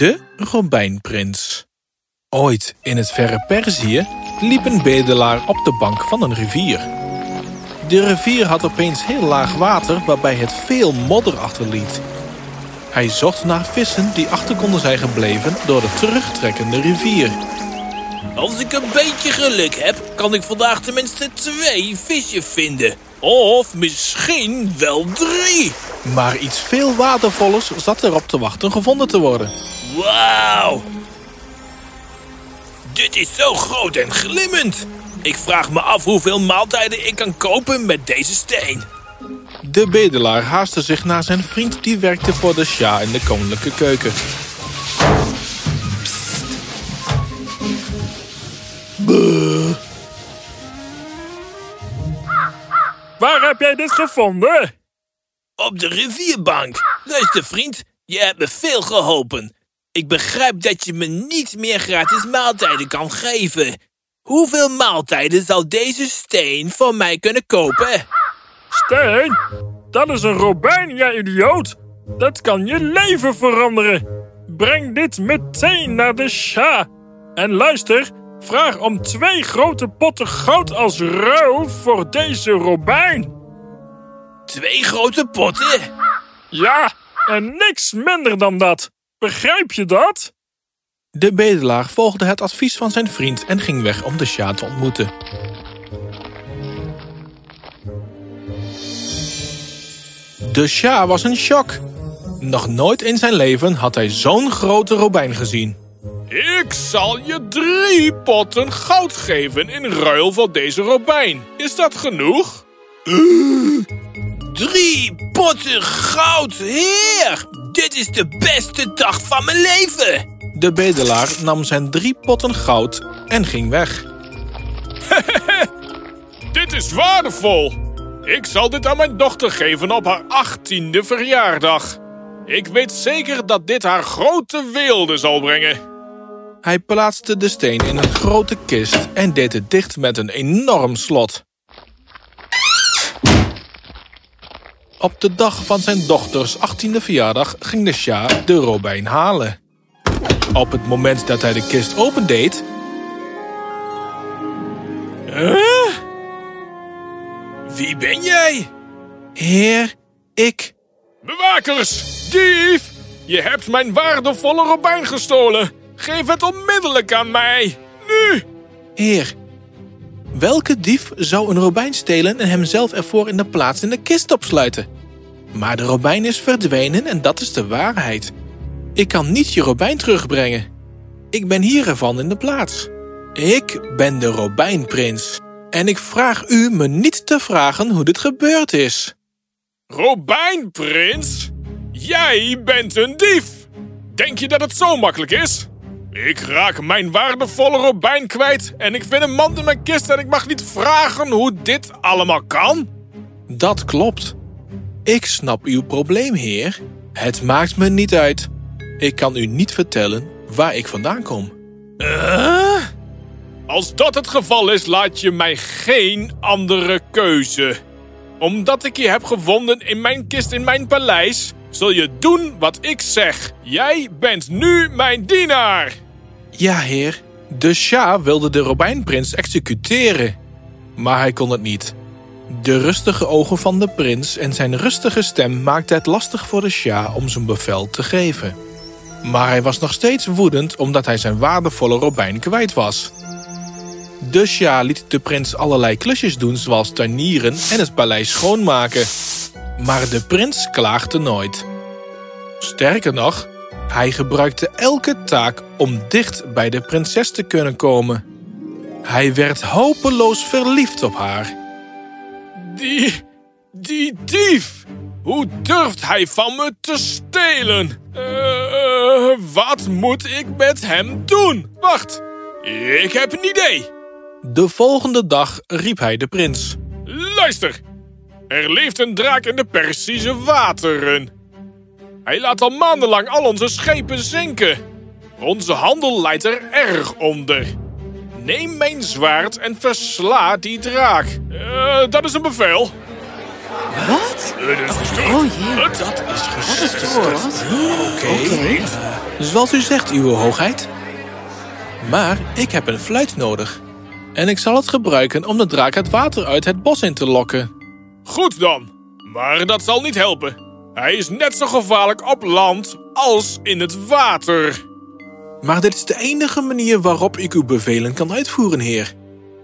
De Robijnprins. Ooit in het verre Perzië liep een bedelaar op de bank van een rivier. De rivier had opeens heel laag water waarbij het veel modder achterliet. Hij zocht naar vissen die achter konden zijn gebleven door de terugtrekkende rivier. Als ik een beetje geluk heb, kan ik vandaag tenminste twee visjes vinden. Of misschien wel drie. Maar iets veel waardevollers zat erop te wachten gevonden te worden. Wauw! Dit is zo groot en glimmend. Ik vraag me af hoeveel maaltijden ik kan kopen met deze steen. De bedelaar haastte zich naar zijn vriend die werkte voor de Sja in de koninklijke keuken. Waar heb jij dit gevonden? Op de rivierbank. Luister vriend, je hebt me veel geholpen. Ik begrijp dat je me niet meer gratis maaltijden kan geven. Hoeveel maaltijden zal deze steen voor mij kunnen kopen? Steen? Dat is een robijn, jij idioot. Dat kan je leven veranderen. Breng dit meteen naar de Shah. En luister, vraag om twee grote potten goud als ruil voor deze robijn. Twee grote potten? Ja, en niks minder dan dat. Begrijp je dat? De bedelaar volgde het advies van zijn vriend en ging weg om de Sja te ontmoeten. De Sja was in shock. Nog nooit in zijn leven had hij zo'n grote robijn gezien. Ik zal je drie potten goud geven in ruil voor deze robijn. Is dat genoeg? Drie potten goud, heer! Dit is de beste dag van mijn leven! De bedelaar nam zijn drie potten goud en ging weg. Dit is waardevol. Ik zal dit aan mijn dochter geven op haar achttiende verjaardag. Ik weet zeker dat dit haar grote weelde zal brengen. Hij plaatste de steen in een grote kist en deed het dicht met een enorm slot. Op de dag van zijn dochters 18e verjaardag ging de Sja de robijn halen. Op het moment dat hij de kist opendeed... Huh? Wie ben jij? Heer, ik... Bewakers! Dief! Je hebt mijn waardevolle robijn gestolen. Geef het onmiddellijk aan mij. Nu! Heer, welke dief zou een robijn stelen en hemzelf ervoor in de plaats in de kist opsluiten? Maar de robijn is verdwenen en dat is de waarheid. Ik kan niet je robijn terugbrengen. Ik ben hier ervan in de plaats. Ik ben de robijnprins. En ik vraag u me niet te vragen hoe dit gebeurd is. Robijnprins? Jij bent een dief! Denk je dat het zo makkelijk is? Ik raak mijn waardevolle robijn kwijt en ik vind een mand in mijn kist en ik mag niet vragen hoe dit allemaal kan? Dat klopt. Ik snap uw probleem, heer. Het maakt me niet uit. Ik kan u niet vertellen waar ik vandaan kom. Uh? Als dat het geval is, laat je mij geen andere keuze. Omdat ik je heb gevonden in mijn kist in mijn paleis, zul je doen wat ik zeg. Jij bent nu mijn dienaar. Ja, heer. De Shah wilde de Robijnprins executeren. Maar hij kon het niet. De rustige ogen van de prins en zijn rustige stem maakten het lastig voor de Shah om zijn bevel te geven. Maar hij was nog steeds woedend omdat hij zijn waardevolle robijn kwijt was. De Shah liet de prins allerlei klusjes doen zoals tuinieren en het paleis schoonmaken. Maar de prins klaagde nooit. Sterker nog, hij gebruikte elke taak om dicht bij de prinses te kunnen komen. Hij werd hopeloos verliefd op haar. Die, die dief! Hoe durft hij van me te stelen? Uh, wat moet ik met hem doen? Wacht, ik heb een idee. De volgende dag riep hij de prins. Luister, er leeft een draak in de Persische wateren. Hij laat al maandenlang al onze schepen zinken. Onze handel leidt er erg onder. Neem mijn zwaard en versla die draak. Uh, dat is een bevel. Wat? Is gestoord. Oh jee. Het- Dat is gestoord. Oké. Oké. Zoals u zegt, uw hoogheid. Maar ik heb een fluit nodig. En ik zal het gebruiken om de draak het water uit het bos in te lokken. Goed dan. Maar dat zal niet helpen. Hij is net zo gevaarlijk op land als in het water. Maar dit is de enige manier waarop ik uw bevelen kan uitvoeren, heer.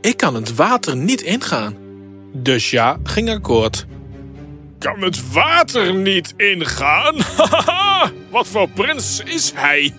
Ik kan het water niet ingaan. Dus ja, ging akkoord. Kan het water niet ingaan? Wat voor prins is hij?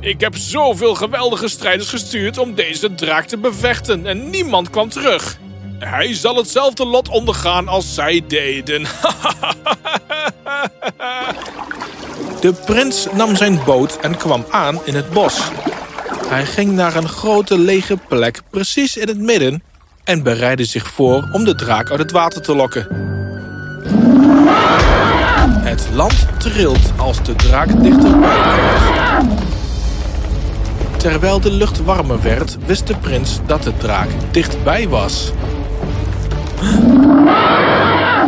Ik heb zoveel geweldige strijders gestuurd om deze draak te bevechten en niemand kwam terug. Hij zal hetzelfde lot ondergaan als zij deden. De prins nam zijn boot en kwam aan in het bos. Hij ging naar een grote lege plek precies in het midden en bereidde zich voor om de draak uit het water te lokken. Het land trilt als de draak dichterbij komt. Terwijl de lucht warmer werd, wist de prins dat de draak dichtbij was.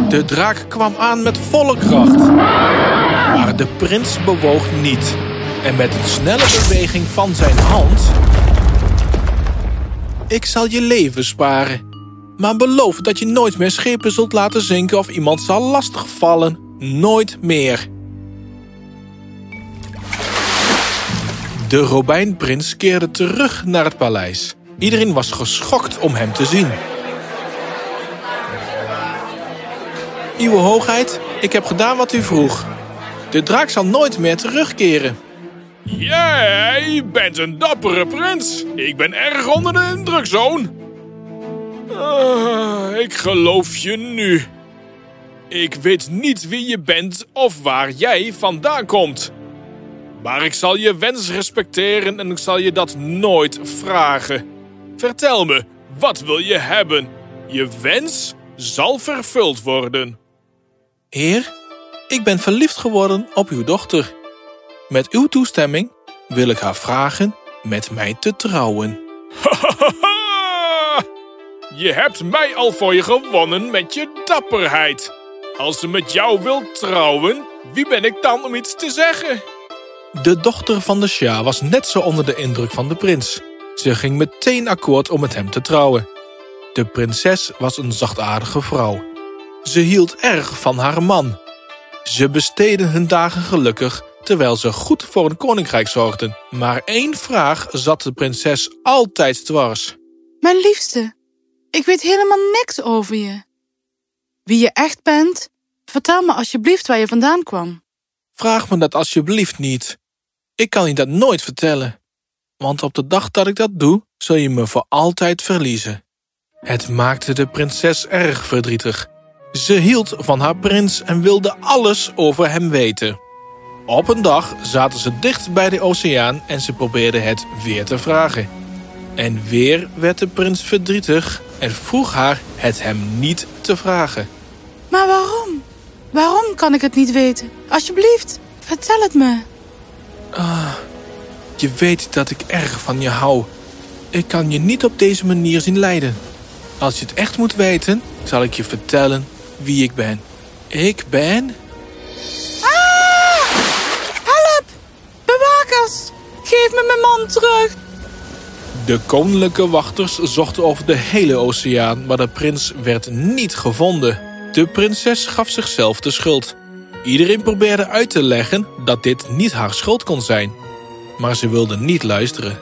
De draak kwam aan met volle kracht. Maar de prins bewoog niet. En met een snelle beweging van zijn hand... Ik zal je leven sparen. Maar beloof dat je nooit meer schepen zult laten zinken... of iemand zal lastigvallen. Nooit meer. De Robijnprins keerde terug naar het paleis. Iedereen was geschokt om hem te zien. Uwe hoogheid, ik heb gedaan wat u vroeg. De draak zal nooit meer terugkeren. Jij bent een dappere prins. Ik ben erg onder de indruk, zoon. Ah, ik geloof je nu. Ik weet niet wie je bent of waar jij vandaan komt. Maar ik zal je wens respecteren en ik zal je dat nooit vragen. Vertel me, wat wil je hebben? Je wens zal vervuld worden. Heer, ik ben verliefd geworden op uw dochter. Met uw toestemming wil ik haar vragen met mij te trouwen. Je hebt mij al voor je gewonnen met je dapperheid. Als ze met jou wil trouwen, wie ben ik dan om iets te zeggen? De dochter van de Shah was net zo onder de indruk van de prins. Ze ging meteen akkoord om met hem te trouwen. De prinses was een zachtaardige vrouw. Ze hield erg van haar man. Ze besteden hun dagen gelukkig terwijl ze goed voor een koninkrijk zorgden. Maar één vraag zat de prinses altijd dwars. Mijn liefste, ik weet helemaal niks over je. Wie je echt bent, vertel me alsjeblieft waar je vandaan kwam. Vraag me dat alsjeblieft niet. Ik kan je dat nooit vertellen. Want op de dag dat ik dat doe, zul je me voor altijd verliezen. Het maakte de prinses erg verdrietig. Ze hield van haar prins en wilde alles over hem weten. Op een dag zaten ze dicht bij de oceaan en ze probeerde het weer te vragen. En weer werd de prins verdrietig en vroeg haar het hem niet te vragen. Maar waarom? Waarom kan ik het niet weten? Alsjeblieft, vertel het me. Je weet dat ik erg van je hou. Ik kan je niet op deze manier zien lijden. Als je het echt moet weten, zal ik je vertellen wie ik ben. Ik ben... Help! Bewakers! Geef me mijn man terug! De koninklijke wachters zochten over de hele oceaan, maar de prins werd niet gevonden. De prinses gaf zichzelf de schuld. Iedereen probeerde uit te leggen dat dit niet haar schuld kon zijn. Maar ze wilde niet luisteren.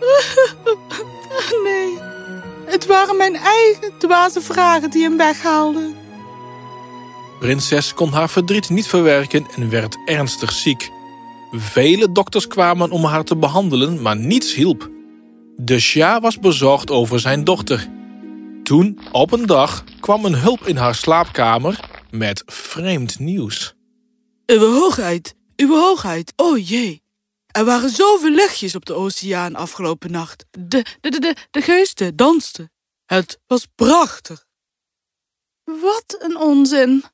Nee, het waren mijn eigen dwaze vragen die hem weghaalden. Prinses kon haar verdriet niet verwerken en werd ernstig ziek. Vele dokters kwamen om haar te behandelen, maar niets hielp. De Shah was bezorgd over zijn dochter. Toen, op een dag, kwam een hulp in haar slaapkamer met vreemd nieuws. Uwe hoogheid, uwe hoogheid, oh jee. Er waren zoveel lichtjes op de oceaan afgelopen nacht. De, de, de, de, de geesten dansten. Het was prachtig. Wat een onzin.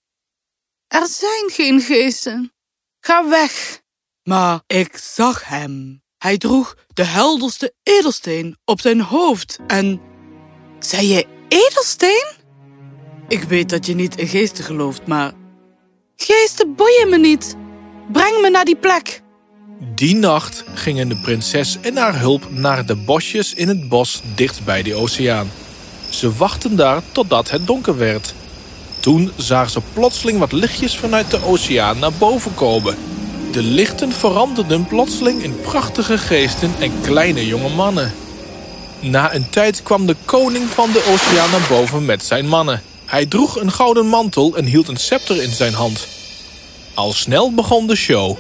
Er zijn geen geesten. Ga weg. Maar ik zag hem. Hij droeg de helderste edelsteen op zijn hoofd en... Zei je edelsteen? Ik weet dat je niet in geesten gelooft, maar Geesten boeien me niet. Breng me naar die plek. Die nacht gingen de prinses en haar hulp naar de bosjes in het bos dicht bij de oceaan. Ze wachten daar totdat het donker werd. Toen zagen ze plotseling wat lichtjes vanuit de oceaan naar boven komen. De lichten veranderden plotseling in prachtige geesten en kleine jonge mannen. Na een tijd kwam de koning van de oceaan naar boven met zijn mannen. Hij droeg een gouden mantel en hield een scepter in zijn hand. Al snel begon de show.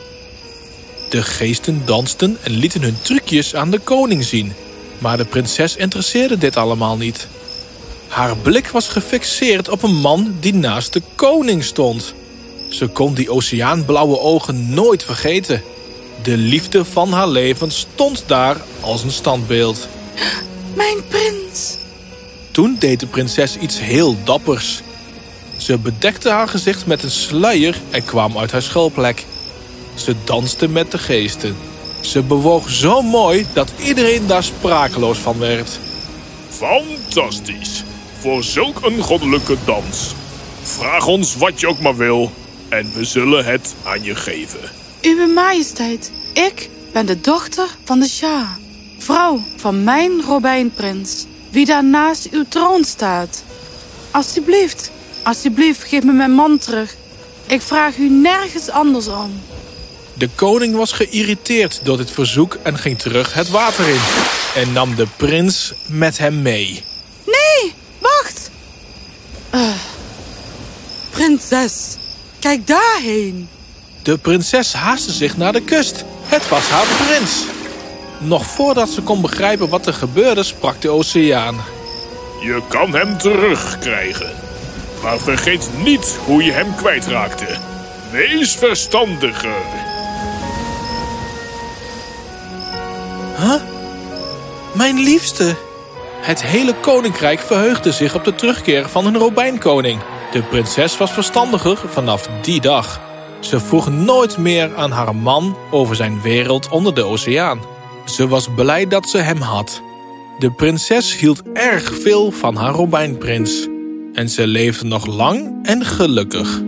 De geesten dansten en lieten hun trucjes aan de koning zien. Maar de prinses interesseerde dit allemaal niet. Haar blik was gefixeerd op een man die naast de koning stond. Ze kon die oceaanblauwe ogen nooit vergeten. De liefde van haar leven stond daar als een standbeeld. Mijn prins. Toen deed de prinses iets heel dappers. Ze bedekte haar gezicht met een sluier en kwam uit haar schuilplek. Ze danste met de geesten. Ze bewoog zo mooi dat iedereen daar sprakeloos van werd. Fantastisch. Voor zulk een goddelijke dans. Vraag ons wat je ook maar wil. En we zullen het aan je geven. Uwe majesteit, ik ben de dochter van de Shah. Vrouw van mijn robijnprins. Wie daar naast uw troon staat. Alsjeblieft, alsjeblieft, geef me mijn man terug. Ik vraag u nergens anders om. De koning was geïrriteerd door dit verzoek en ging terug het water in. En nam de prins met hem mee. Nee, wacht. Prinses, kijk daarheen. De prinses haastte zich naar de kust. Het was haar prins. Nog voordat ze kon begrijpen wat er gebeurde, sprak de oceaan. Je kan hem terugkrijgen. Maar vergeet niet hoe je hem kwijtraakte. Wees verstandiger. Mijn liefste. Het hele koninkrijk verheugde zich op de terugkeer van hun robijnkoning. De prinses was verstandiger vanaf die dag. Ze vroeg nooit meer aan haar man over zijn wereld onder de oceaan. Ze was blij dat ze hem had. De prinses hield erg veel van haar robijnprins. En ze leefde nog lang en gelukkig.